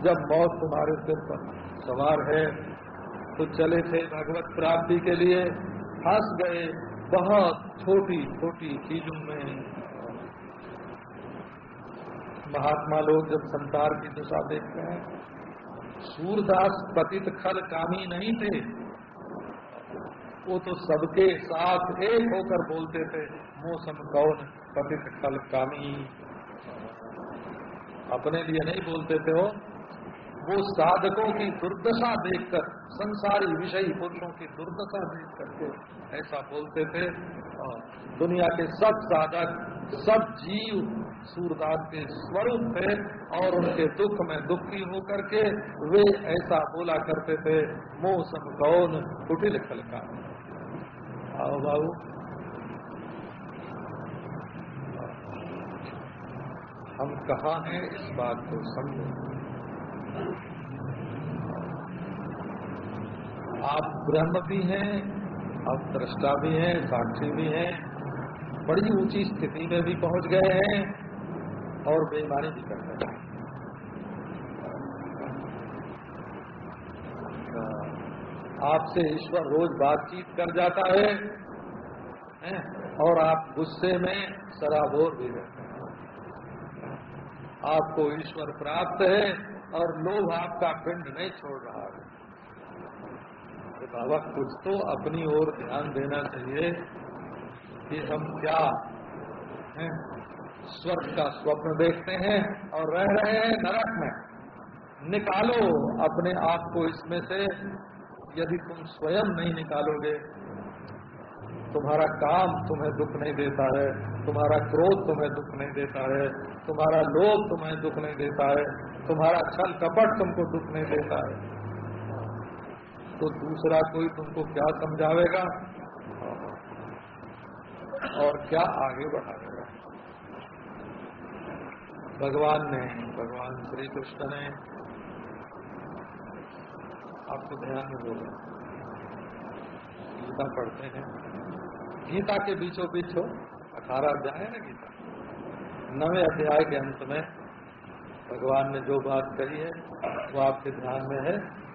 जब मौत तुम्हारे सिर पर सवार है तो चले थे भगवत प्राप्ति के लिए। फंस गए बहुत छोटी छोटी चीज़ों में। महात्मा लोग जब संसार की दिशा देखते हैं, सूरदास पतित खल कामी नहीं थे। वो तो सबके साथ एक होकर बोलते थे मौसम कौन? पतित खल कामी। अपने लिए नहीं बोलते थे वो। वो साधकों की दुर्दशा देखकर, संसारी विषयी पुरुषों की दुर्दशा देख करके ऐसा बोलते थे और दुनिया के सब साधक, सब जीव सूरदास के स्वरूप थे और उनके दुख में दुखी होकर के वे ऐसा बोला करते थे मौसम कौन कुटिल खलका आओ बाबू। हम कहा हैं इस बात को समझो। आप ब्रह्म भी हैं आप दृष्टा भी हैं साक्षी भी हैं बड़ी ऊँची स्थिति में भी पहुँच गए हैं और बेईमानी भी कर रहे हैं। आपसे ईश्वर रोज बातचीत कर जाता है, है और आप गुस्से में सराबोर भी रहते हैं। आपको ईश्वर प्राप्त है और लोभ आपका पिंड नहीं छोड़ रहा है। बाबा, कुछ तो अपनी ओर ध्यान देना चाहिए कि हम क्या हैं। स्वर्ग का स्वप्न देखते हैं और रह रहे हैं नरक में। निकालो अपने आप को इसमें से। यदि तुम स्वयं नहीं निकालोगे तुम्हारा काम तुम्हें दुख नहीं देता है, तुम्हारा क्रोध तुम्हें दुख नहीं देता है, तुम्हारा लोभ तुम्हें दुख नहीं देता है, तुम्हारा छल कपट तुमको दुख नहीं देता है। तो दूसरा कोई तुमको क्या समझावेगा? और क्या आगे बढ़ाएगा? भगवान ने, भगवान श्री कृष्ण ने आपको ध्यान में बोला। गीता पढ़ते हैं। गीता के बीचों बीच हो, अठारह अध्याय है ना गीता? नवे अध्याय के अंत में भगवान ने जो बात कही है, वो आपके ध्यान में है।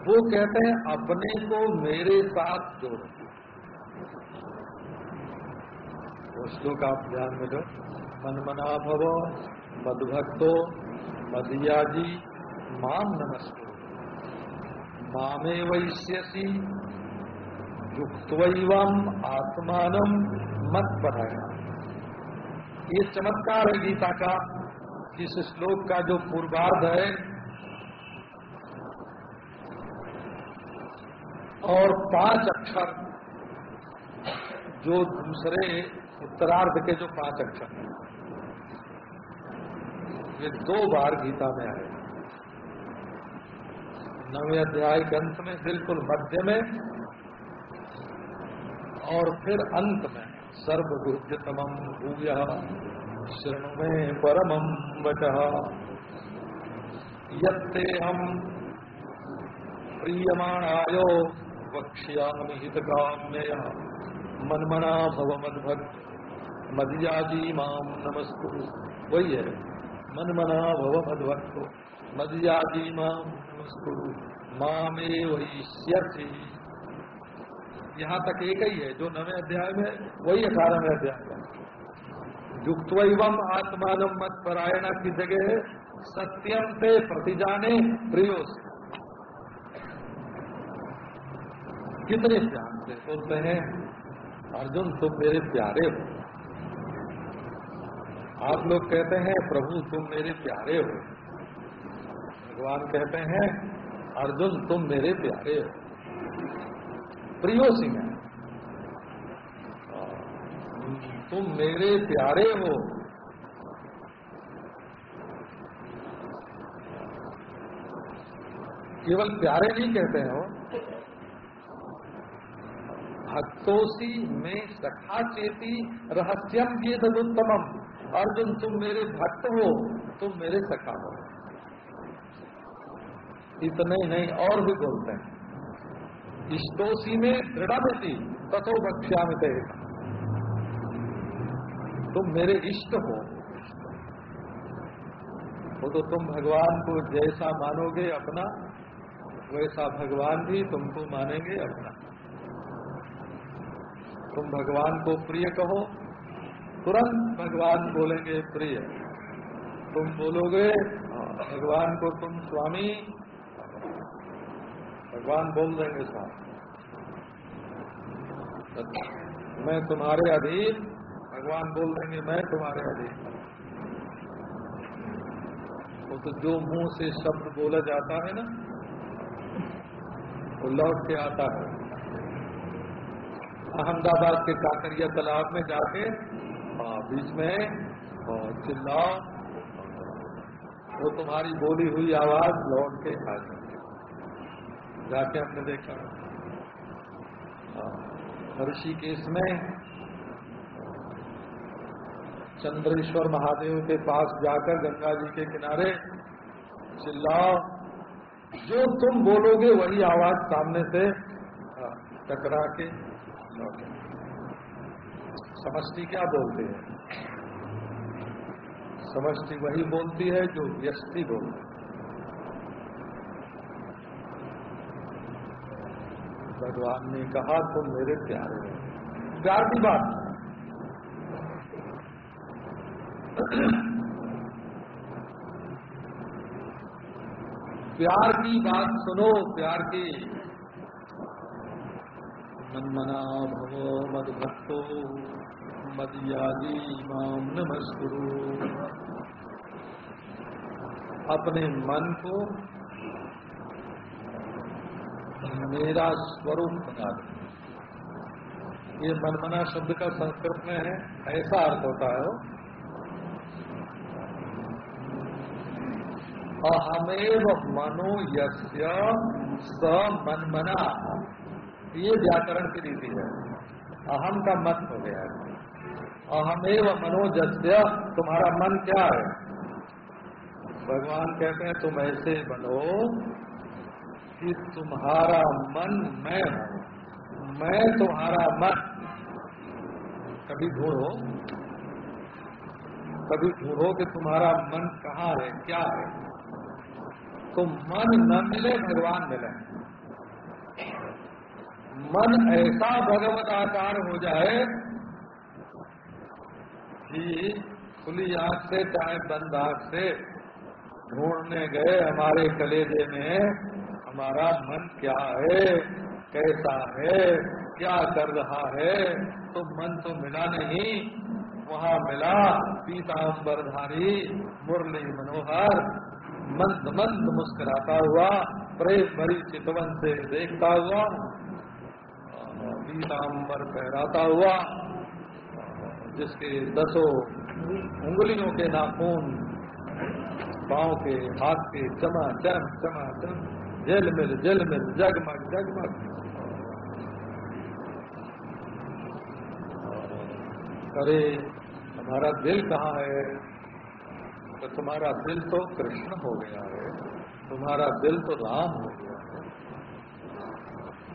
वो कहते हैं, अपने को मेरे साथ जोड़ो। वो श्लोक आप ध्यान में दो मन मना भव मधुभक्तो मदियाजी माम नमस्ते। मामे वैश्यसी युक्तवैवम आत्मान मत बढ़ाया ये चमत्कार है गीता का इस श्लोक का जो पूर्वार्ध है, और पाँच अक्षर, जो दूसरे उत्तरार्ध के जो पाँच अक्षर हैं, ये दो बार गीता में आए। नवे अध्याय के अंत में, बिल्कुल मध्य में और फिर अंत में सर्वभूतम भूय शृणु में परमम वच। ये हम प्रीयमाणायो वक्ष्यामि हित काम्य मनमना भव मदभक्त मदियाजी माम नमस्तु। वही है, मनमना भव मदभक्त मदियाजी माम नमस्तु। मामे वही यहाँ तक एक ही है, जो नवे अध्याय में वही अठारहवें अध्याय में एवं आत्मान मत परायणा की जगह सत्यम से प्रतिजाने प्रियो से कितने ध्यान से बोलते हैं? अर्जुन, तुम मेरे प्यारे हो। आप लोग कहते हैं, प्रभु, तुम मेरे प्यारे हो। भगवान कहते हैं, अर्जुन, तुम मेरे प्यारे हो। सिंह है तुम मेरे प्यारे हो। केवल प्यारे नहीं कहते हो भक्तोसी में सखा चेती रहस्यम ये तदुत्तमम अर्जुन, तुम मेरे भक्त हो, तुम मेरे सखा हो। इतने नहीं, और भी बोलते हैं। इष्टोसी में दृढ़ तथो में तुम मेरे इष्ट हो। वो तो तुम भगवान को जैसा मानोगे अपना वैसा भगवान भी तुमको मानेंगे अपना। तुम भगवान को प्रिय कहो तुरंत भगवान बोलेंगे प्रिय। तुम बोलोगे हाँ, भगवान को तुम स्वामी भगवान बोल देंगे साहब। मैं तुम्हारे अधीन भगवान बोल देंगे मैं तुम्हारे अधीन। वो तो जो मुँह से शब्द बोला जाता है ना वो लौट के आता है। अहमदाबाद के काकरिया तालाब में जाके हाँ, बीच में चिल्लाओ। वो तुम्हारी बोली हुई आवाज़ लौट के आ जाती जाके हमने देखा। हाँ। ऋषिकेश में चंद्रेश्वर महादेव के पास जाकर गंगा जी के किनारे चिल्लाओ, जो तुम बोलोगे वही आवाज़ सामने से टकरा के समष्टि क्या बोलते हैं? समष्टि वही बोलती है जो व्यस्ति बोलती है। भगवान ने कहा, तुम मेरे प्यारे हो। प्यार की बात। प्यार की बात सुनो, प्यार की। मना भवो मद भक्तो मदियादी माम नमस्कुरु। अपने मन को मेरा स्वरूप बना दे। ये मनमना शब्द का संस्कृत में है, ऐसा अर्थ होता है अहमेव मनो यस्य स मनमना। ये व्याकरण की रीति है। अहम का मत हो गया है। अहमेव मनोजस्य तुम्हारा मन क्या है? भगवान कहते हैं, तुम ऐसे बनो कि तुम्हारा मन मैं हूँ। मैं तुम्हारा मन। कभी ढूंढो। कभी ढूंढो कि तुम्हारा मन कहाँ है, क्या है। तो मन न मिले, भगवान मिले। मन ऐसा भगवत आकार हो जाए कि खुली आँख से चाहे बंद आँख से ढूँढने गए हमारे कलेजे में हमारा मन क्या है? कैसा है? क्या कर रहा है? तो मन तो मिला नहीं। वहाँ मिला पीताम्बरधारी, मुरली मनोहर। मंद मंद मुस्कुराता हुआ, प्रेम भरी चितवन से देखता हुआ, पीताम्बर फहराता हुआ, जिसके दसों उंगलियों के नाखून, पाँव के हाथ के चमा चम चमा चम जल मिल जल मिल जगमग जगमग अरे हमारा दिल कहाँ है? तो तुम्हारा दिल तो कृष्ण हो गया है, तुम्हारा दिल तो राम हो गया है,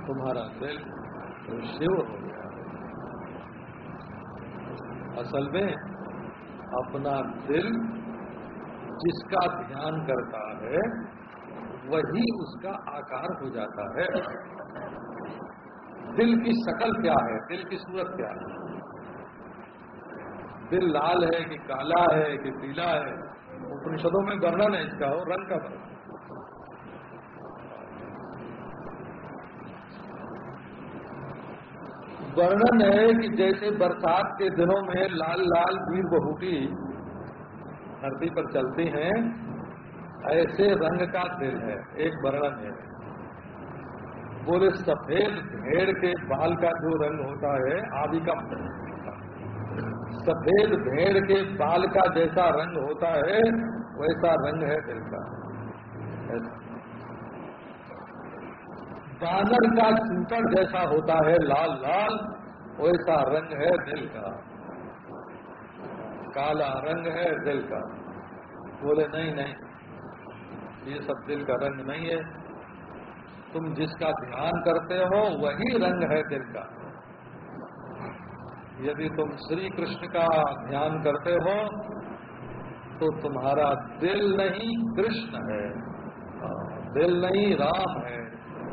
तुम्हारा दिल तो शिव हो गया है। असल में, अपना दिल जिसका ध्यान करता है वही उसका आकार हो जाता है। दिल की शकल क्या है? दिल की सूरत क्या है? दिल लाल है कि काला है कि पीला है? उपनिषदों में वर्णन है इसका हो रंग का वर्णन वर्णन है कि जैसे बरसात के दिनों में लाल लाल वीर बहुटी धरती पर चलती हैं ऐसे रंग का दिल है, एक वर्णन है। बोले सफ़ेद भेड़ के बाल का जो रंग होता है आदि का सफ़ेद भेड़ के बाल का जैसा रंग होता है, वैसा रंग है दिल का। बानर का चूटर जैसा होता है, लाल लाल, वैसा रंग है दिल का। काला रंग है दिल का। बोले, नहीं नहीं। ये सब दिल का रंग नहीं है। तुम जिसका ध्यान करते हो, वही रंग है दिल का। यदि तुम श्री कृष्ण का ध्यान करते हो तो तुम्हारा दिल नहीं कृष्ण है, दिल नहीं राम है,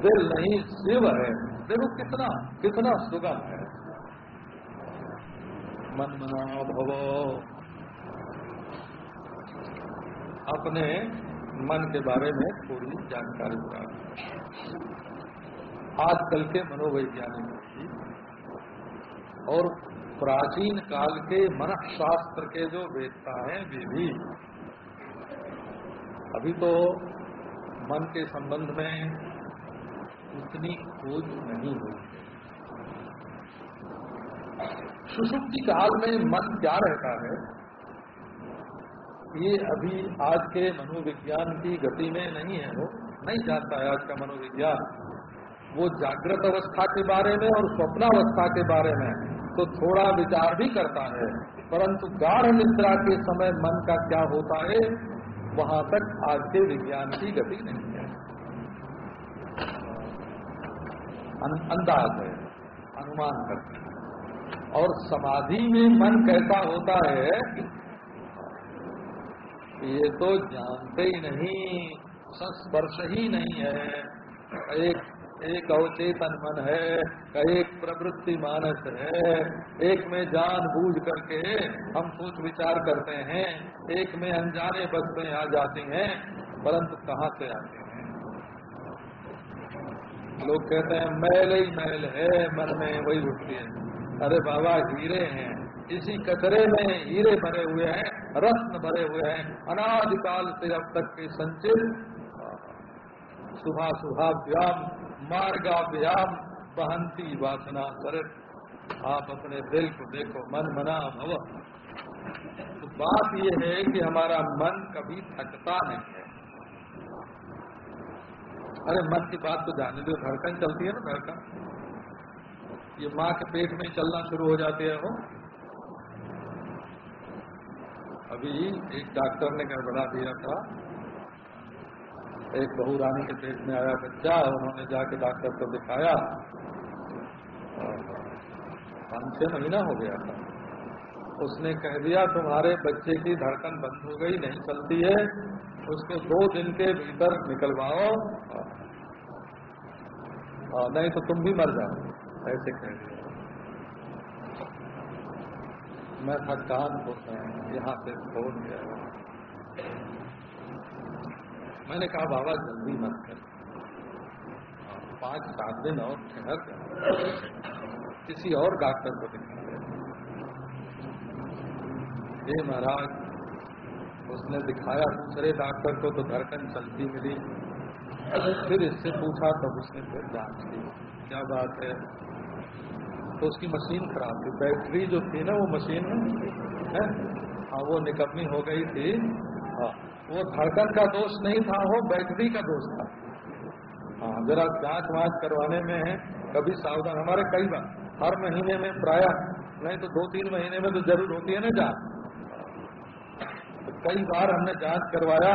दिल नहीं शिव है। देखो कितना कितना सुगम है। मन मना भवो। अपने मन के बारे में थोड़ी जानकारी प्राप्त आजकल के मनोवैज्ञानिकों की और प्राचीन काल के मनशास्त्र के जो वेदता हैं, वे भी अभी तो मन के संबंध में उतनी खोज नहीं हुई सुषुप्ति काल में मन क्या रहता है? ये अभी आज के मनोविज्ञान की गति में नहीं है वो। नहीं जानता है आज का मनोविज्ञान। वो जागृत अवस्था के बारे में और स्वप्नावस्था के बारे में तो थोड़ा विचार भी करता है। परंतु गाढ़ निद्रा के समय मन का क्या होता है, वहाँ तक आज के विज्ञान की गति नहीं है। अंदाज है, अनुमान करते और समाधि में मन कैसा होता है ये तो जानते ही नहीं, संस्पर्श ही नहीं है। एक एक अवचेतन मन है एक प्रवृत्ति मानस है। एक में जान बूझ करके हम सोच विचार करते हैं, एक में अनजाने बसते आ जाती हैं, परंतु कहाँ से आते हैं? लोग कहते हैं, मैल ही मैल है, मन में वही उठती है। अरे बाबा, हीरे हैं। इसी कचरे में हीरे भरे हुए हैं। रत्न भरे हुए हैं। अनादिकाल से अब तक के संचित सुबह सुभाव्याम मार्गाभ्याम बहंती वासना सरित आप अपने दिल को देखो, मन मना भव। तो बात यह है कि हमारा मन कभी थकता नहीं है। अरे, मन की बात तो जाने दो, धड़कन चलती है ना, धड़कन। ये माँ के पेट में चलना शुरू हो जाती है वो। अभी एक डॉक्टर ने गड़बड़ा दिया था। एक बहू रानी के पेट में आया बच्चा, उन्होंने जाके डॉक्टर को दिखाया। पाँच छह महीना हो गया था। उसने कह दिया, तुम्हारे बच्चे की धड़कन बंद हो गई, नहीं चलती है। उसको दो दिन के भीतर निकलवाओ। नहीं तो तुम भी मर जाओ, ऐसे कह दिया। मैं था कानपुर में यहाँ से फ़ोन गया। मैंने कहा, बाबा, जल्दी मत कर। पाँच सात दिन और ठहर किसी और डॉक्टर को दिखा हे महाराज, उसने दिखाया, दूसरे डॉक्टर को तो धड़कन चलती मिली। फिर इससे पूछा, तब तो उसने फिर जाँच की। क्या बात है? तो उसकी मशीन खराब थी। बैटरी जो थी ना, वो मशीन है? हाँ वो निकम्मी हो गई थी। हाँ वो धड़कन का दोष नहीं था, वो बैटरी का दोष था। हाँ जरा जाँच वाँच करवाने में कभी सावधान। हमारे कई बार, हर महीने में प्राय, नहीं तो दो तीन महीने में तो ज़रूर होती है ना जाँच। तो कई बार हमने जाँच करवाया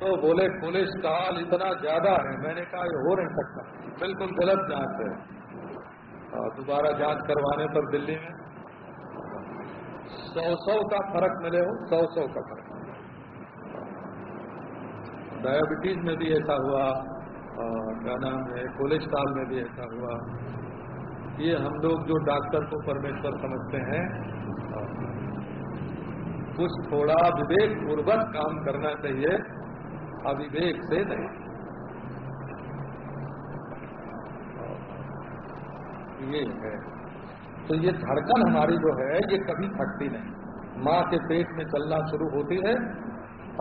तो बोले कोलेस्ट्रॉल इतना ज़्यादा है। मैंने कहा, ये हो नहीं सकता। बिल्कुल गलत जाँच है। दोबारा जाँच करवाने पर दिल्ली में सौ सौ का फ़र्क मिले हो, सौ सौ का फ़र्क। डायबिटीज़ में भी ऐसा हुआ क्या नाम है कोलेस्ट्रॉल में भी ऐसा हुआ। ये हम लोग जो डॉक्टर को परमेश्वर समझते हैं, कुछ थोड़ा विवेक पूर्वक काम करना चाहिए, अविवेक से नहीं। ये है। तो ये धड़कन हमारी जो है, ये कभी थकती नहीं। माँ के पेट में चलना शुरू होती है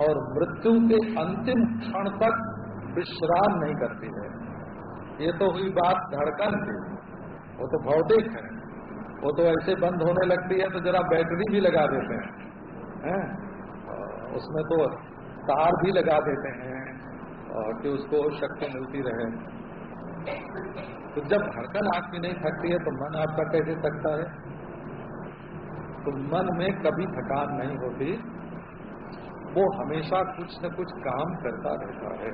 और मृत्यु के अंतिम क्षण तक विश्राम नहीं करती है। ये तो हुई बात धड़कन की। वो तो भौतिक है। वो तो ऐसे बंद होने लगती है तो जरा बैटरी भी लगा देते हैं। है? उसमें तो तार भी लगा देते हैं कि उसको शक्ति मिलती रहे। तो जब धड़कन आपकी नहीं थकती है तो मन आपका कैसे थकता है? तो मन में कभी थकान नहीं होती। वो हमेशा कुछ न कुछ काम करता रहता है।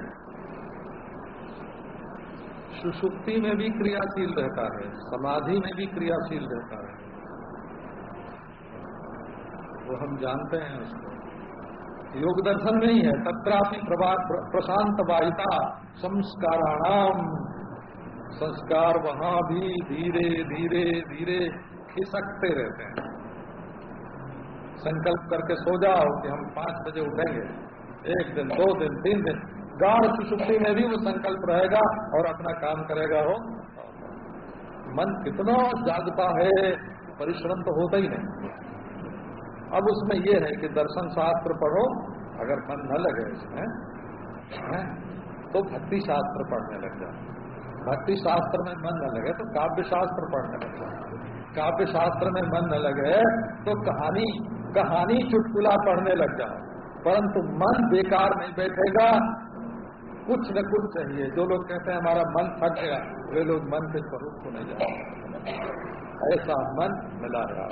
सुषुप्ति में भी क्रियाशील रहता है, समाधि में भी क्रियाशील रहता है। वो हम जानते हैं उसको। योग दर्शन नहीं है तत्रापि प्रशांत वाहिता संस्काराणाम। संस्कार वहाँ भी धीरे धीरे धीरे खिसकते रहते हैं। संकल्प करके सो जाओ कि हम पाँच बजे उठेंगे। एक दिन, दो दिन, तीन दिन। गाढ़ सुषुप्ति में भी वो संकल्प रहेगा और अपना काम करेगा हो मन कितना जागता है, परिश्रम तो होता ही नहीं। अब उसमें ये है कि दर्शन शास्त्र पढ़ो, अगर मन न लगे इसमें तो भक्ति शास्त्र पढ़ने लग जाओ। भक्ति शास्त्र में मन न लगे तो काव्य शास्त्र पढ़ने लग जाओ काव्य शास्त्र में मन न लगे तो कहानी कहानी चुटकुला पढ़ने लग जाओ परंतु मन बेकार नहीं बैठेगा। कुछ न कुछ चाहिए। जो लोग कहते हैं, हमारा मन थक गया वे लोग मन के स्वरूप को नहीं जाते ऐसा मन मिला रहा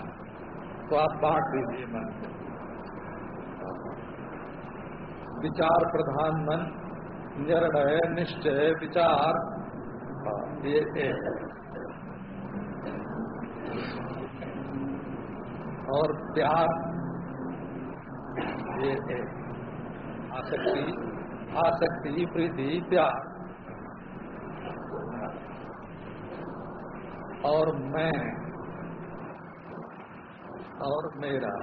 तो आप बांट दीजिए मन विचार प्रधान मन, निर्णय निश्चय विचार। हाँ, और प्यार ये आसक्ति आसक्ति प्रीति प्यार। और मैं और मेरा।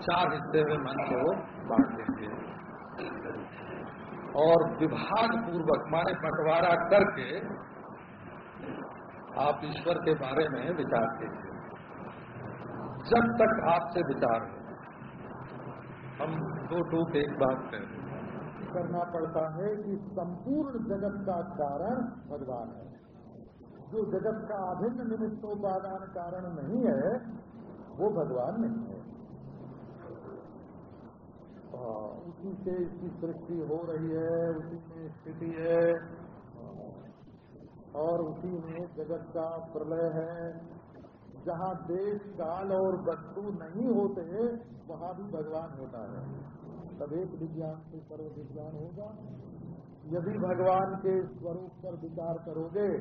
चार हिस्से में मन को बांट देंगे। और विभाग पूर्वक माने बंटवारा करके आप ईश्वर के बारे में विचार कीजिए। जब तक आपसे विचार हो, हम दो टूक एक बात करें करना पड़ता है कि संपूर्ण जगत का कारण भगवान है। जो जगत का अभिन्न निमित्तोपादान कारण नहीं है, वो भगवान नहीं है। उसी से इसकी सृष्टि हो रही है, उसी में स्थिति है। और उसी में जगत का प्रलय है। जहाँ देश, काल और वस्तु नहीं होते, वहाँ भी भगवान होता है। तब एक विज्ञान से सर्व विज्ञान होगा। यदि भगवान के स्वरूप पर विचार करोगे,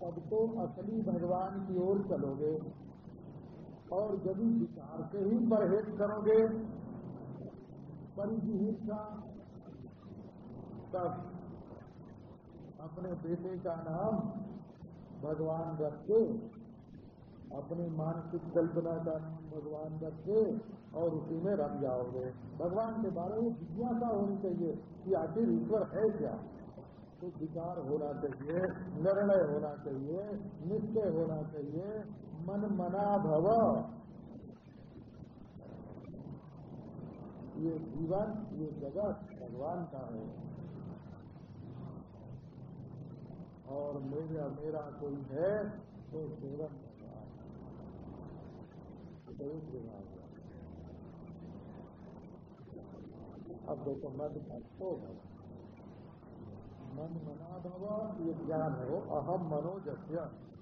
तब तो असली भगवान की ओर चलोगे। और यदि विचार से ही परहेज करोगे परिजिहिता तब अपने बेटे का नाम भगवान रख के अपनी मानसिक कल्पना का नाम भगवान रख के और उसी में रम जाओगे। भगवान के बारे में जिज्ञासा होनी चाहिए कि आखिर ईश्वर है क्या? तो विचार होना चाहिए, निर्णय होना चाहिए, निश्चय होना चाहिए मन मना भव ये जीवन, ये जगत भगवान का है। और मेरा मेरा कोई है तो सेवन भगवान। अब देखो मत भक्तो भगवान मन मना भव, ये ज्ञान है। अहम मनोजस्य,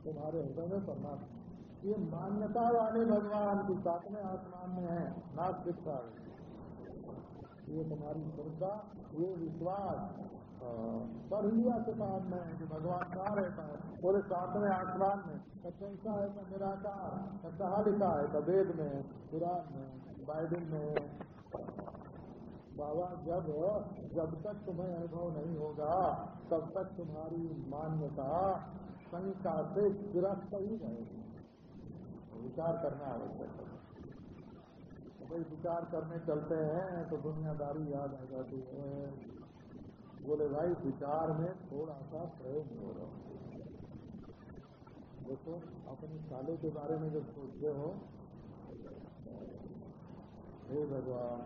तुम्हारे हृदय में परमात्मा। ये मान्यता वाले भगवान की साथ सातवें आसमान में है नास्तिकता ये तुम्हारी श्रद्धा ये विश्वास पढ़ लिया किताब में कि भगवान कहाँ रहता है? बोले, सातवें आसमान में। कैसा है? तो निराकार कहा लिखा है तो वेद में कुरान में, बाइबल में। बाबा, जब जब तक तुम्हें अनुभव नहीं होगा, तब तक तुम्हारी मान्यता शंका से गिरफ्त ही रहेगी। विचार करना आवश्यक है। भाई विचार करने चलते हैं तो दुनियादारी याद आ जाती है। बोले, भाई, विचार में थोड़ा सा प्रेम हो रहा देखो, अपने साले के बारे में जब सोचते हो, हे भगवान,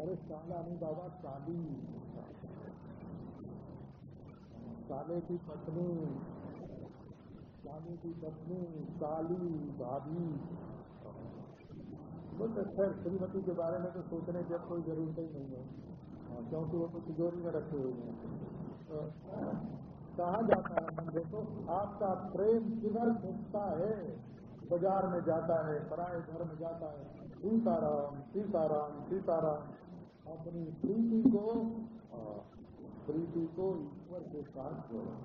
अरे, साला नहीं, बाबा, साली। साले की पत्नी, साले की पत्नी, साली, भाभी। बस खैर श्रीमती के बारे में तो सोचने की कोई ज़रूरत ही नहीं है। हाँ, क्योंकि वो तो तिजोरी में रखे हुए हैं। तो कहा जाता है मन देखो आपका प्रेम किधर घुसता है? बाज़ार में जाता है पराए घर में जाता है। सीताराम सीताराम सीताराम। अपनी प्रीति को प्रीति को ईश्वर के साथ जोड़ो।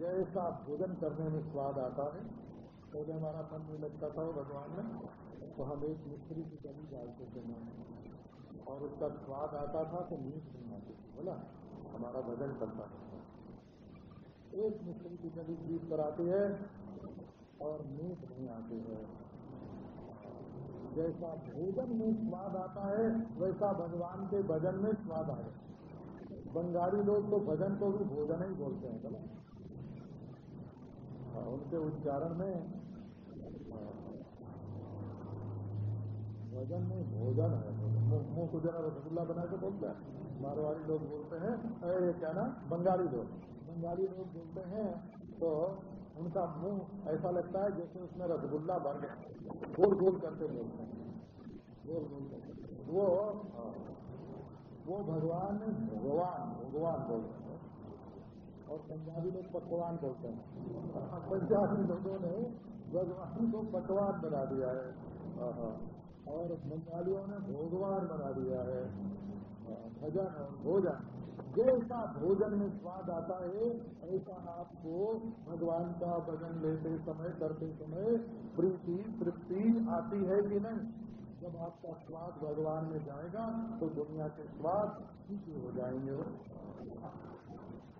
जैसा भोजन करने में स्वाद आता है पहले हमारा मन नहीं लगता था भगवान में तो हम एक मिस्त्री की कमी डालते थे मन और उसका स्वाद आता था तो नींद नहीं आती थी। बोला हमारा भजन करता था। एक मिस्त्री की कभी जीत पर आती है और नींद नहीं आती है। जैसा भोजन में स्वाद आता है वैसा भगवान के भजन में स्वाद आए बंगाली लोग तो भजन को भी भोजन ही बोलते हैं बोला। हाँ, उनके उच्चारण में भजन में भोजन है। मुँह को जरा रसगुल्ला बना के बोलते हैं। मारवाड़ी लोग बोलते हैं अरे क्या ना बंगाली लोग। बंगाली लोग बोलते हैं तो उनका मुँह ऐसा लगता है जैसे उसमें रसगुल्ला बन गया। गोल गोल करके बोलते हैं। गोल गोल वो हाँ, वो भगवान भगवान भगवान बोलते हैं। और पंजाबी लोग पकवान बोलते हैं। पंजाबी लोगों ने भगवान को पकवान बना दिया है। और बंगालियों ने भोगवान बना दिया है। भजन भोजन। जैसा भोजन में स्वाद आता है, ऐसा आपको भगवान का भजन लेते समय, करते समय प्रीति, तृप्ति आती है कि नहीं? जब आपका स्वाद भगवान में जाएगा तो दुनिया के स्वाद ठीक हो जाएँगे।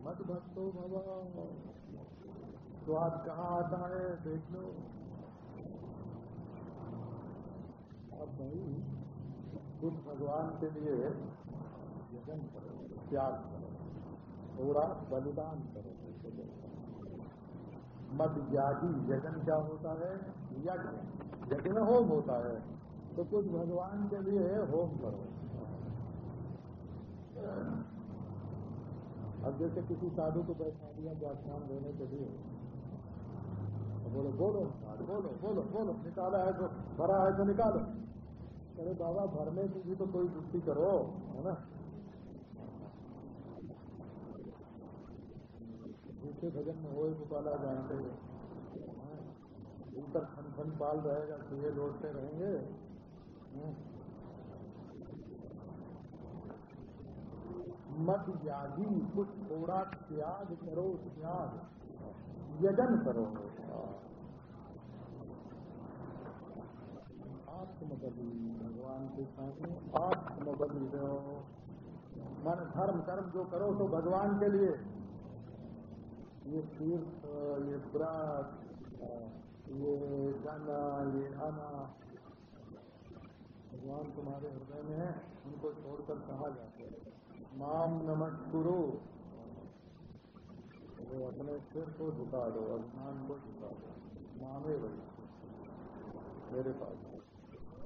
मत भक्तो भगवान स्वाद कहाँ आता है, देख लो। अब भाई कुछ भगवान के लिए यजन करो, त्याग करो, थोड़ा बलिदान करो मत यागी यजन क्या होता है? यज्ञ। यज्ञ होम होता है। तो कुछ भगवान के लिए होम करो। अब जैसे किसी साधु को बैठा दिया व्याख्यान देने के लिए। बोलो बोलो बोलो बोलो बोलो, निकाला है तो भरा है तो निकालो। अरे बाबा, भरने की भी तो कोई युक्ति करो, है ना? दूसरे भजन में हो गोपाला जानते ऊपर खन खन पाल रहेगा, चूहे लौटते रहेंगे। मत यादी कुछ थोड़ा त्याग करो त्याग। यजन करो आत्मबली भगवान के सामने आत्मबली रहो मन धर्म कर्म जो करो तो भगवान के लिए। ये तीर्थ, ये व्रत ये जाना ये आना भगवान तुम्हारे हृदय में है, उनको छोड़कर कहा जाते हैं? माम नमस्कुरु वो अपने सिर को झुका दो, अभिमान को झुका दो। मामे वही। मेरे पास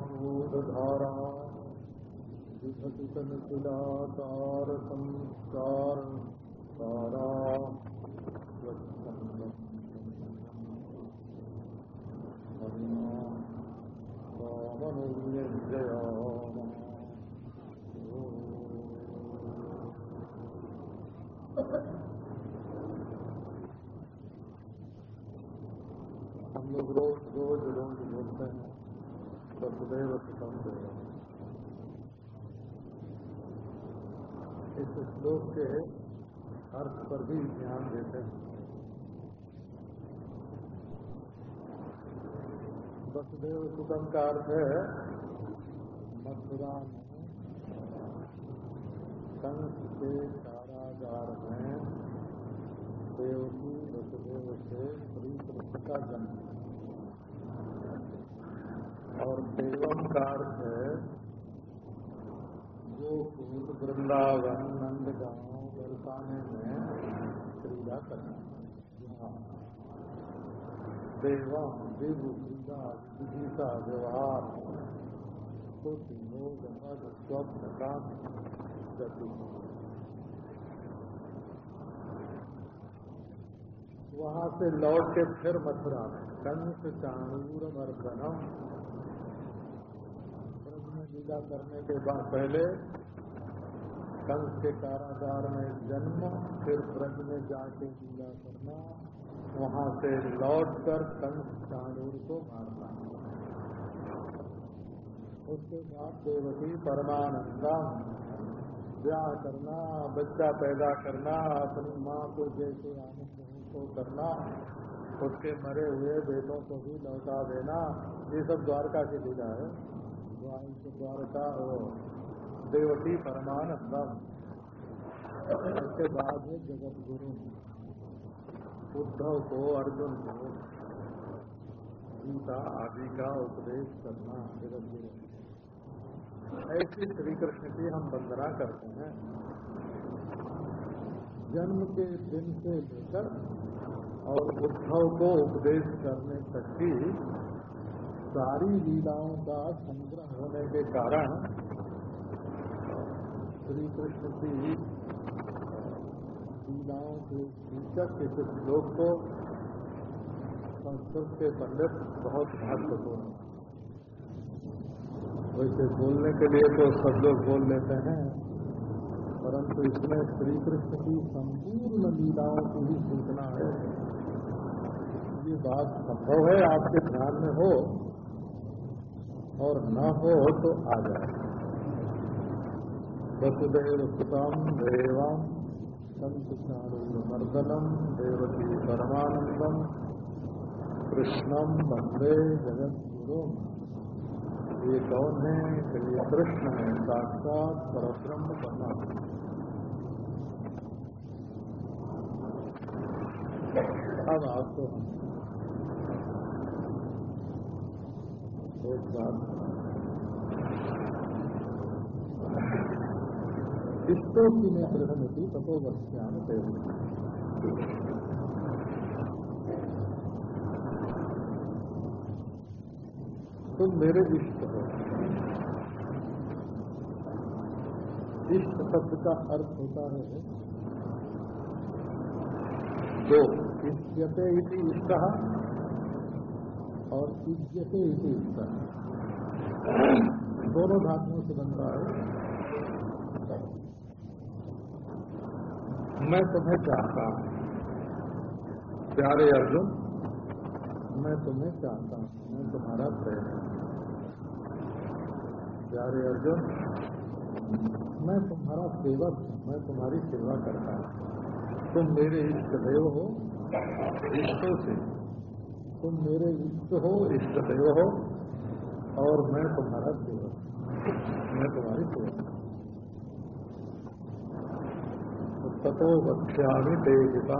धारा विभति संस्कार तारा हम लोग रोज रोज रोज बोलते हैं सदैव सुखम देव इस श्लोक के अर्थ पर भी ध्यान देते हैं। वसुदेव सुगम का अर्थ है मथुरा में कंस के कारागार में देवकी वसुदेव से श्री कृष्ण का जन्म। और देवम का अर्थ है गोकुल वृंदावन, नंदगांव बरसाने में क्रीड़ा करना। देवम देव क्रीड़ा विधि का व्यवहार। खुद लोग मद स्वप्न का गति वहाँ से लौट के फिर मथुरा में। कंस चाणूर मर्दनम। ब्रह्म लीला करने के बाद पहले कंस के कारागार में जन्म, फिर ब्रज में जाके लीला करना, वहाँ से लौटकर कंस चाणूर को मारना। उसके बाद देवती परमानंदम। ब्याह करना, बच्चा पैदा करना, अपनी माँ को जैसे आनंद को करना, उसके मरे हुए बेटों को भी लौटा देना। ये सब द्वारका की लीला है। द्वारका और देवती परमानंदम। उसके बाद है जगत गुरु उद्धव को अर्जुन को गीता आदि का उपदेश करना जगत गुरु ऐसे श्री कृष्ण की हम वंदना करते हैं। जन्म के दिन से लेकर और उद्धव को उपदेश करने तक की सारी लीलाओं का संग्रह होने के कारण श्री कृष्ण की लीलाओं के शीर्षक के कुछ लोग को संस्कृत के पंडित बहुत महत्वपूर्ण वैसे बोलने के लिए तो सब लोग बोल लेते हैं, परंतु इसमें श्री कृष्ण की संपूर्ण लीलाओं की ही सूचना है। ये बात संभव है आपके ध्यान में हो, और न हो तो आ जाए। वसुदेव सुतम देवम संतुषारूढ़ देवती परमानंदम कृष्णम वंदे जगत गुरु ये कौन है ये कृष्ण है साक्षात परब्रह्म बना अब आपको हम एक बात इष्टोक्ति में गृहमति तथो वक्ष्यान तुम मेरे इष्ट हो। इष्ट शब्द का अर्थ होता है, दो, इष्यते इष्ट और इज्जते इसे दोनों धातुओं से बनता है। मैं तुम्हें चाहता हूँ। प्यारे अर्जुन, मैं तुम्हें चाहता हूँ। मैं तुम्हारा प्रेम प्यारे अर्जुन, मैं तुम्हारा सेवक मैं तुम्हारी सेवा करता हूँ। तुम मेरे इष्टदेव हो, इष्टों से। तुम मेरे इष्ट हो इष्टदेव हो, और मैं तुम्हारा सेवक मैं तुम्हारी सेवक तो तथो बख्यामी देवता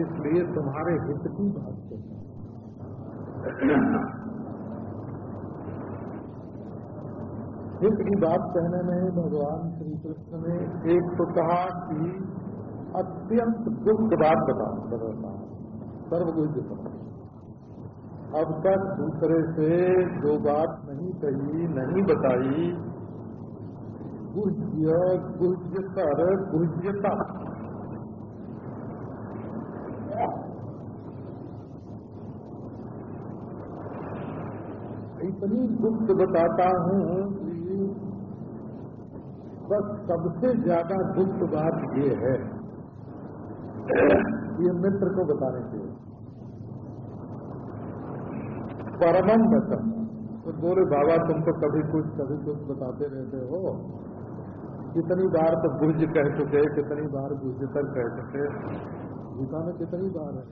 इसलिए तुम्हारे हित की बात हित की बात कहने में भगवान श्री कृष्ण ने एक तो कहा कि अत्यंत दुख बात बता बदलता है। सर्वगुज अब तक दूसरे से जो बात नहीं कही, नहीं बताई। गुह्य गुह्यतर गुह्यता इतनी गुप्त बताता हूँ कि बस सबसे ज़्यादा गुप्त बात ये है ये मित्र को बताने के परमम वचन तो बोले बाबा तुम तो कभी कुछ कभी कुछ बताते रहते हो। कितनी बार तो गुज कह चुके, कितनी बार गुजतर कह चुके। गीता में कितनी बार है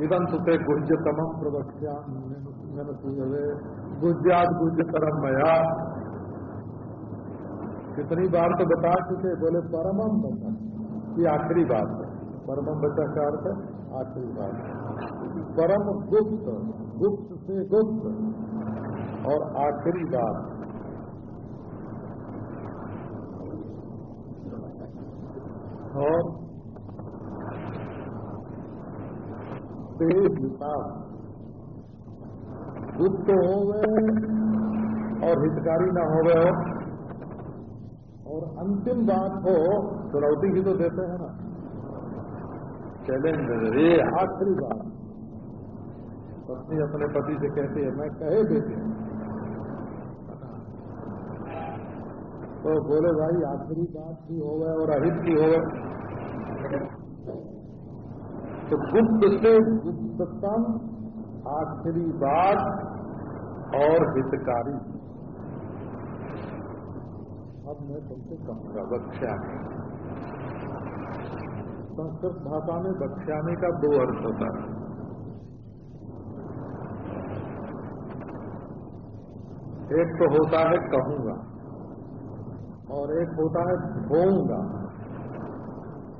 इदम सुते गुज्यतमम प्रवक्ष्या गुज्यात गुज्यतरम मया। कितनी बार तो बता चुके, बोले परमम बचा ये आखिरी बात है। परमम बचा का अर्थ आखिरी बात है। परम गुप्त गुप्त से गुप्त। और आखिरी बात। और तेज गुप्त हो गए और हितकारी ना हो गए हो। और अंतिम बात हो, चुनौती ही तो देते हैं ना। चैलेंज आखिरी बात। पत्नी अपने पति से कहती है, मैं कहे देती हूँ। तो बोले, भाई, आखिरी बात भी हो गए और अहित की हो गए तो गुप्त से गुप्ततम आखिरी बात और हितकारी। अब मैं तुमसे कहूँगा बख्श्यामी संस्कृत भाषा में बख्श्यामी का दो अर्थ होता है। एक तो होता है कहूँगा। और एक होता है भोंगा।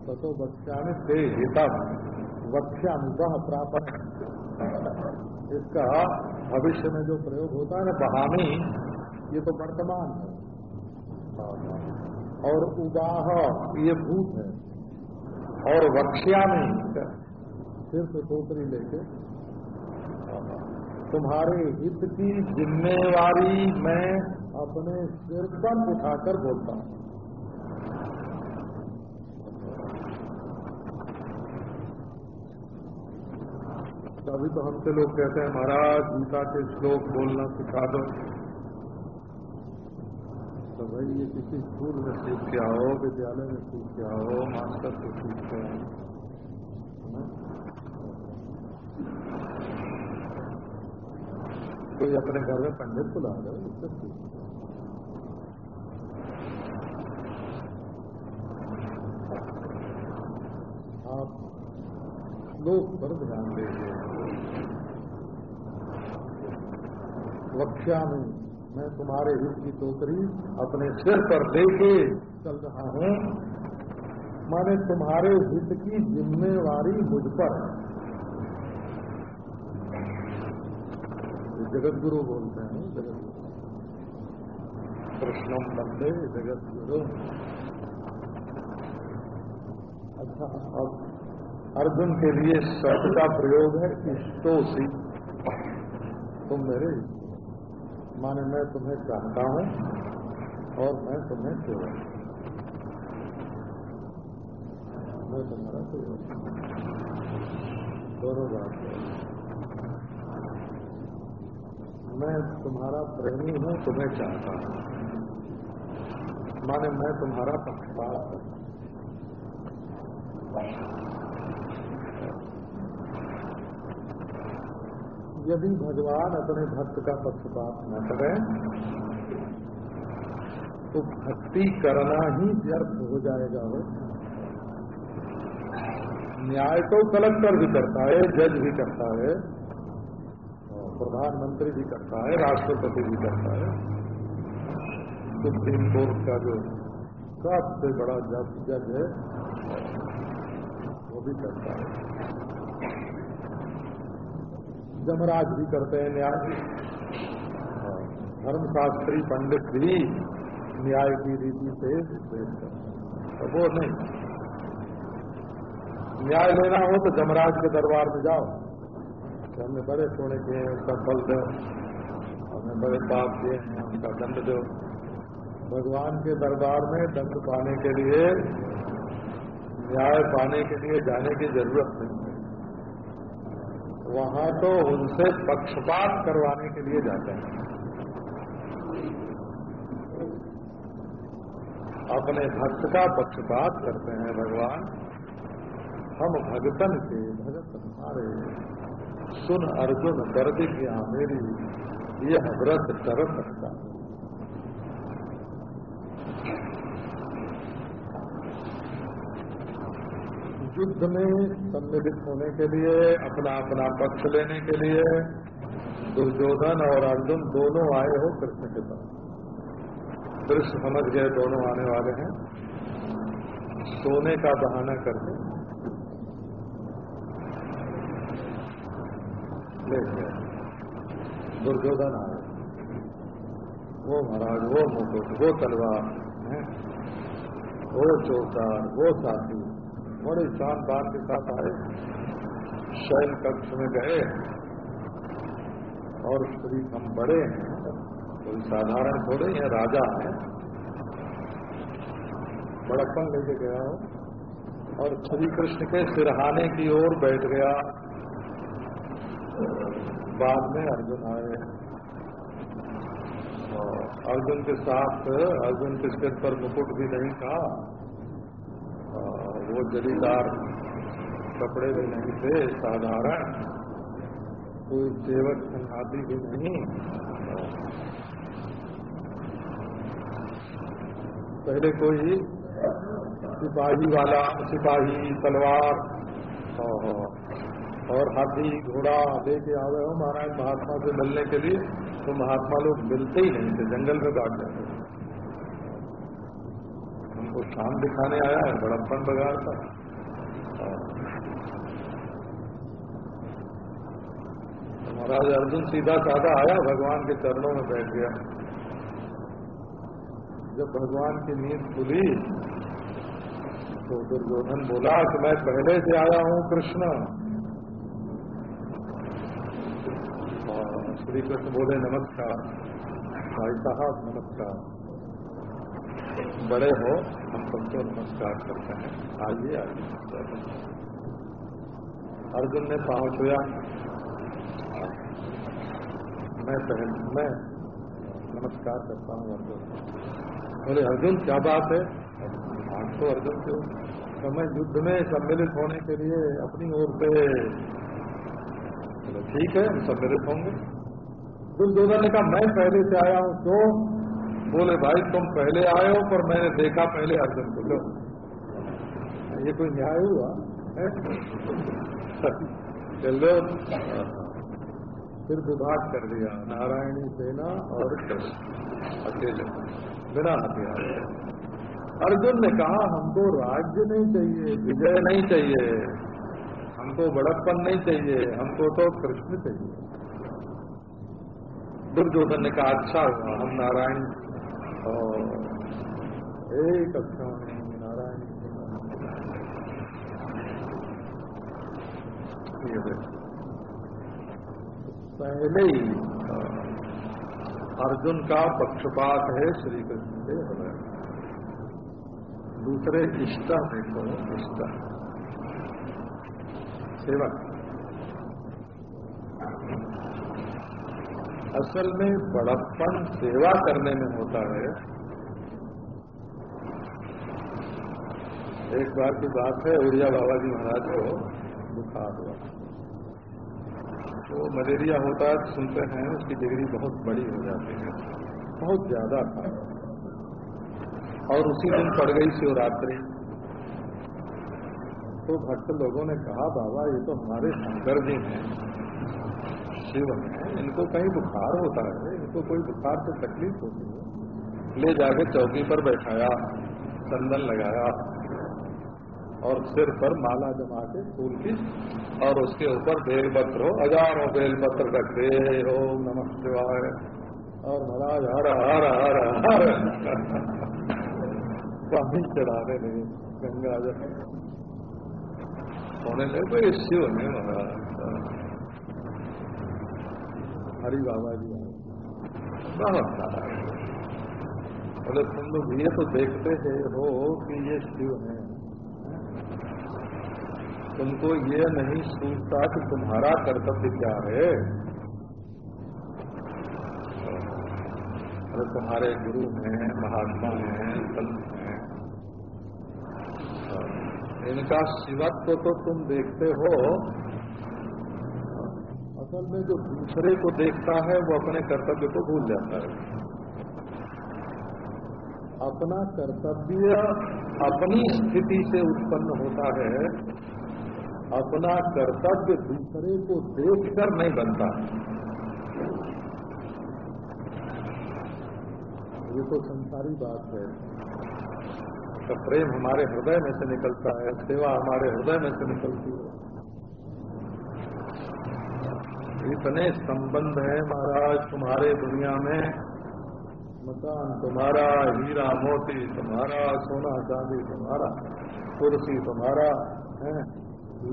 तो तो बख्श्यामी से हिता बख्श्यामी वह प्रापण इसका भविष्य में जो प्रयोग होता है ना बहानी ये तो वर्तमान है। और उबाह ये भूत है। और वक्ष्या में फिर से टोकरी लेके, तुम्हारे हित की जिम्मेवारी मैं अपने सिर पर उठाकर बोलता हूँ। अभी तो हमसे लोग कहते हैं, महाराज, गीता के श्लोक बोलना सिखा दो। तो भाई, ये किसी स्कूल में सीख के आओ, विद्यालय में सीख के आओ, मास्टर से सीख के आओ। कोई अपने घर में पंडित को ला रहे आप लोग पर ध्यान दीजिए। वक्षा में मैं तुम्हारे हित की टोकरी अपने सिर पर लेके चल रहा हूँ। माने तुम्हारे हित की जिम्मेवारी मुझ पर है। जगत गुरु बोलते हैं जगत गुरु कृष्णम बंदे जगत गुरु अच्छा अब अर्जुन के लिए शब्द का प्रयोग है इष्टो सी तुम मेरे माने मैं तुम्हें चाहता हूँ, और मैं तुम्हें सेवा मैं तुम्हारा सेवा दोनों बात मैं तुम्हारा प्रेमी हूँ, तुम्हें चाहता हूँ। माने मैं तुम्हारा पक्षपात हूँ। यदि भगवान अपने भक्त का पक्षपात न करें तो भक्ति करना ही व्यर्थ हो जाएगा। वो न्याय तो कलेक्टर भी करता है, जज भी करता है। प्रधानमंत्री भी करता है, राष्ट्रपति भी करता है। सुप्रीम कोर्ट का जो सबसे बड़ा जज जज है, वो भी करता है। जमराज भी करते हैं न्याय। धर्मशास्त्री, पंडित भी न्याय की रीति से पेश करते तो वो नहीं। न्याय लेना हो तो जमराज के दरबार में जाओ। हमने बड़े सोने किए हैं उसका फल दो। हमने बड़े पाप किए हैं, उनका दंड दो। भगवान के दरबार में दंड पाने के लिए, न्याय पाने के लिए जाने की ज़रूरत नहीं है। वहाँ तो उनसे पक्षपात करवाने के लिए जाते हैं। अपने भक्त का पक्षपात करते हैं भगवान। हम भगतन के, भगत हमारे सुन अर्जुन कर दिया मेरी ये हज़रत डर सकता। युद्ध में सम्मिलित होने के लिए, अपना अपना पक्ष लेने के लिए, दुर्योधन और अर्जुन दोनों आए हो कृष्ण के पास। कृष्ण समझ गए, दोनों आने वाले हैं। सोने का बहाना करके दुर्योधन आए। वो महाराज, वो मुकुट, वो तलवार वो चौकार वो साथी, बड़े शान बार के साथ आए। शैल कक्ष में गए। और श्री हम बड़े हैं। कोई साधारण थोड़े हैं, राजा हैं। बड़प्पन लेके गया हो। और श्री कृष्ण के सिरहाने की ओर बैठ गया। बाद में अर्जुन आए। अर्जुन के साथ अर्जुन के सिर पर मुकुट भी नहीं था। वो जलीदार कपड़े भी नहीं थे, साधारण। कोई सेवक संघाती भी नहीं। पहले कोई सिपाही वाला, सिपाही तलवार। और हाथी, घोड़ा लेके आवे हो महाराज महात्मा से मिलने के लिए तो महात्मा लोग मिलते ही नहीं थे, जंगल में काट जाते वो शाम दिखाने आया है बड़प्पन बगाड़ता तो महाराज अर्जुन सीधा साधा आया, भगवान के चरणों में बैठ गया। जब भगवान की नींद खुली तो दुर्योधन बोला कि मैं पहले से आया हूँ कृष्ण। श्री कृष्ण बोले नमस्कार। भाई साहब नमस्कार। बड़े हो, हम सबको नमस्कार करते हैं। आइए आइए। अर्जुन ने पाँव छुया। मैं पहल मैं नमस्कार करता हूँ अर्जुन बोले, अर्जुन, क्या बात है? आज तो अर्जुन के समय युद्ध में सम्मिलित होने के लिए अपनी ओर से, ठीक है, हम सम्मिलित होंगे। दुर्योधन ने कहा मैं पहले से आया हूँ। तो बोले, भाई, तुम पहले आए हो, पर मैंने देखा पहले अर्जुन को। लो ये कोई न्याय हुआ? चलो फिर विभाग कर दिया, नारायणी सेना और अकेले, बिना हथियार। अर्जुन ने कहा, हमको राज्य नहीं चाहिए, विजय नहीं चाहिए, हमको बड़प्पन नहीं चाहिए, हमको तो कृष्ण चाहिए। दुर्योधन ने कहा अच्छा हुआ, हम नारायण और एक में नारायण पहले ही, अर्जुन का पक्षपात है श्री कृष्ण के हृदय दूसरे इष्ट देखो, इष्ट। सेवक। असल में बड़प्पन सेवा करने में होता है। एक बार की बात है उड़िया बाबा जी महाराज को बुखार हुआ। तो मलेरिया होता है, सुनते हैं, उसकी डिग्री बहुत बड़ी हो जाती है, बहुत ज़्यादा था। और उसी दिन पड़ गई शिवरात्रि। तो भक्त लोगों ने कहा, बाबा, ये तो हमारे शंकर जी हैं। शिव है इनको कहीं बुखार होता है, इनको कोई बुखार से तकलीफ़ होती है। ले जाके चौकी पर बैठाया, चंदन लगाया, और सिर पर माला जमा के फूल की, और उसके ऊपर बेलपत्र हो, हज़ारों बेलपत्र रख दे ओम और महाराज, हर हर हर हर। पानी चढ़ाने लगे गंगा जल होने लगे शिव है महाराज। हरी बाबा जी बहुत सारा। बोले, तुम लोग ये तो देखते थे हो कि ये शिव है। तुमको ये नहीं सूझता कि तुम्हारा कर्तव्य क्या है? अरे, तुम्हारे गुरु हैं, महात्मा हैं, संत हैं। इनका शिवत्व तो तुम देखते हो असल में जो दूसरे को देखता है, वो अपने कर्तव्य को भूल जाता है। अपना कर्तव्य अपनी स्थिति से उत्पन्न होता है, अपना कर्तव्य दूसरे को देखकर नहीं बनता। ये तो संसारी बात है। तो प्रेम हमारे हृदय में से निकलता है, सेवा हमारे हृदय में से निकलती है। इतने संबंध है महाराज, तुम्हारे दुनिया में। मकान तुम्हारा, हीरा मोती तुम्हारा, सोना चांदी तुम्हारा, कुर्सी तुम्हारा, है?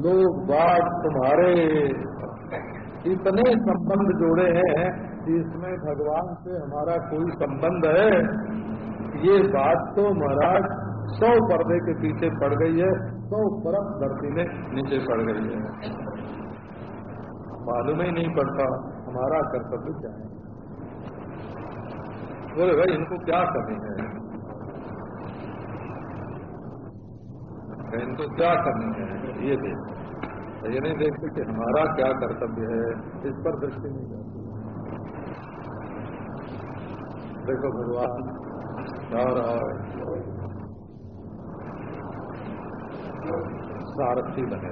लोग बात तुम्हारे। इतने संबंध जोड़े हैं कि इसमें भगवान से हमारा कोई संबंध है। ये बात तो महाराज सौ पर्दे के पीछे पड़ गई है, सौ परत धरती में नीचे पड़ गई है। मालूम ही नहीं पड़ता, हमारा कर्तव्य क्या है? बोले, भाई, इनको क्या करनी है? इनको क्या करनी है? ये देख, ये नहीं देखते कि हमारा क्या कर्तव्य है, इस पर दृष्टि नहीं जाती देखो भगवान है सारथी बने।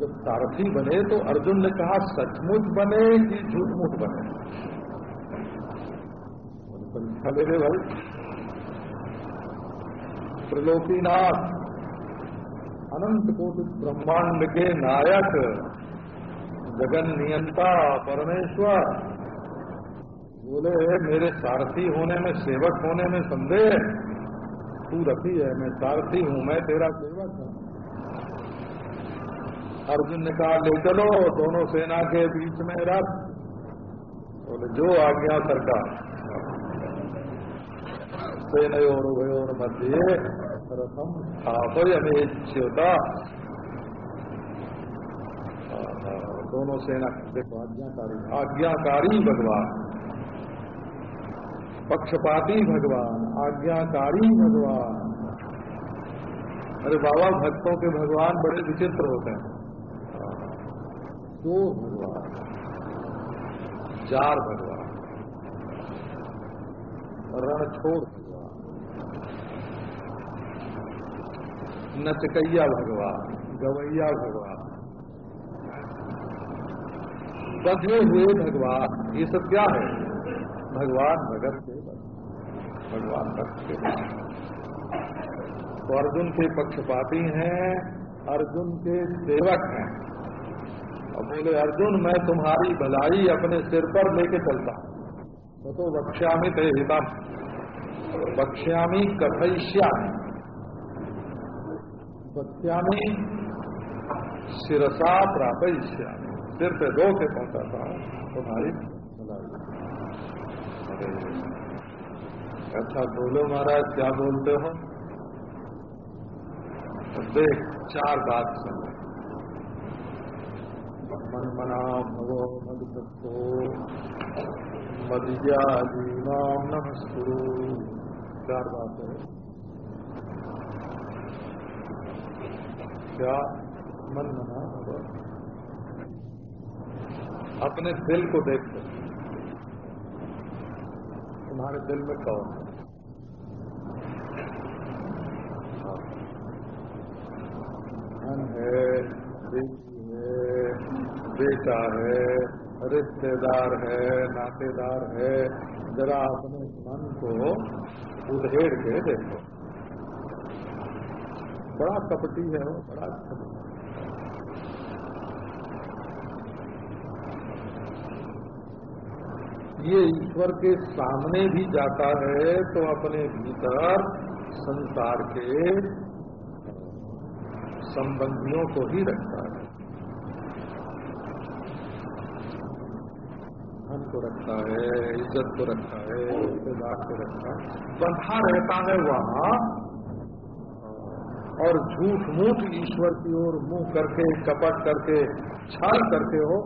जब सारथी बने तो अर्जुन ने कहा, सचमुच बने कि झूठमुठ बने? परीक्षा ले रहे भाई। त्रिलोकीनाथ अनंत कोटि ब्रह्मांड के नायक, जगन नियंता, परमेश्वर। बोले, मेरे सारथी होने में, सेवक होने में संदेह। तू रखी है, मैं सारथी हूँ, मैं तेरा सेवक हूँ। अर्जुन ने कहा, ले चलो, दोनों सेना के बीच में रथ बोले, जो आज्ञा सरकार। सेनयोर उभयोर मध्य रथम स्थापयमेच्युता। दोनों सेना, देखो, आज्ञाकारी आज्ञाकारी भगवान। पक्षपाती भगवान, आज्ञाकारी भगवान। अरे बाबा, भक्तों के भगवान बड़े विचित्र होते हैं। दो भगवान, चार भगवान रणछोड़ भगवान, नचकैया भगवान, गवैया भगवान बधे हुए भगवान, ये सब क्या है? भगवान भगत के भगवान भक्त के तो अर्जुन के पक्षपाती हैं, अर्जुन के सेवक हैं। और बोले, अर्जुन, मैं तुम्हारी भलाई अपने सिर पर लेके चलता तो तो वक्ष्यामी ते हितम वक्ष्यामी कथयिष्यामी। वक्ष्यामी सिरसा प्रापयिष्यामी। सिर पे दो के पहुंचाता हूँ, तुम्हारी भलाई। अच्छा बोलो महाराज, क्या बोलते हो? देख, चार बात सुन। मन्मना भवो मधुभक्तो मदियादीनाम नमस्कुरु चार बात है। क्या मन मना भव अपने दिल को देखो तुम्हारे दिल में कौन है? धन है बेटी है बेटा है, रिश्तेदार है, नातेदार है, जरा अपने मन को उधेड़ के देखो। बड़ा कपटी है वो, बड़ा कपटी। ये ईश्वर के सामने भी जाता है तो अपने भीतर संसार के संबंधियों को ही रखता है। को रखता है, इज़्ज़त को रखता है रिश्तेदार को रखता है। बंधा रहता है वहाँ और झूठ मूठ ईश्वर की ओर मुँह करके, कपट करके, छल करके हो,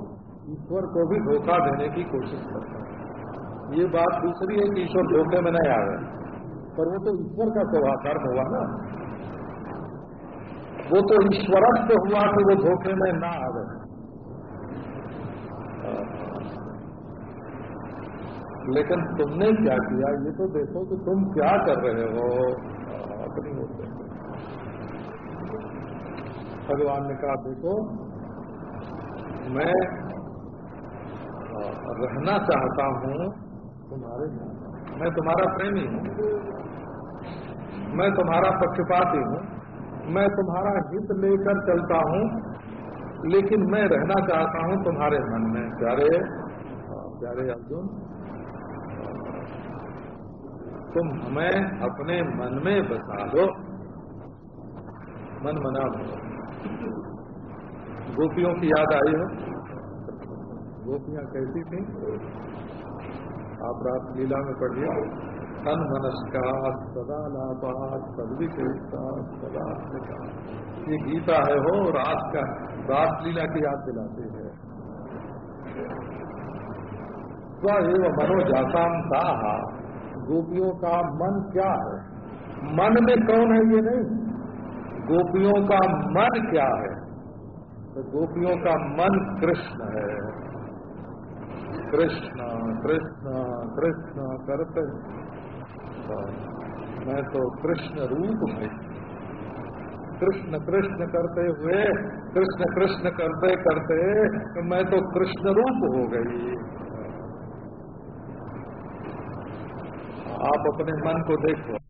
ईश्वर को भी धोखा देने की कोशिश करता है। ये बात दूसरी है कि ईश्वर धोखे में नहीं आ रहे पर वो तो ईश्वर का स्वभाव कर्म हुआ ना। वो तो ईश्वरत्व हुआ कि वो धोखे में ना आ गए लेकिन तुमने क्या किया? ये तो देखो कि तुम क्या कर रहे हो। अपनी होते भगवान ने कहा, देखो, मैं रहना चाहता हूँ तुम्हारे मैं तुम्हारा प्रेमी हूँ। मैं तुम्हारा पक्षपाती हूँ। मैं तुम्हारा हित लेकर चलता हूँ। लेकिन मैं रहना चाहता हूँ तुम्हारे मन में। प्यारे प्यारे अर्जुन तुम हमें अपने मन में बसा लो मन मना गोपियों की याद आई हो? गोपियाँ कैसी थी, आप रात लीला में पढ़िए। तन मनस्का सदा लाभात सदविकृता सदा ये गीता है हो रात का रात लीला की याद दिलाती है। स्व एवं गोपियों का मन क्या है? मन में कौन है ये नहीं? गोपियों का मन क्या है? तो गोपियों का मन कृष्ण है। कृष्ण कृष्ण कृष्ण करते मैं तो कृष्ण रूप में कृष्ण कृष्ण करते हुए, कृष्ण कृष्ण करते करते तो मैं तो कृष्ण रूप हो गई। आप अपने मन को देखो।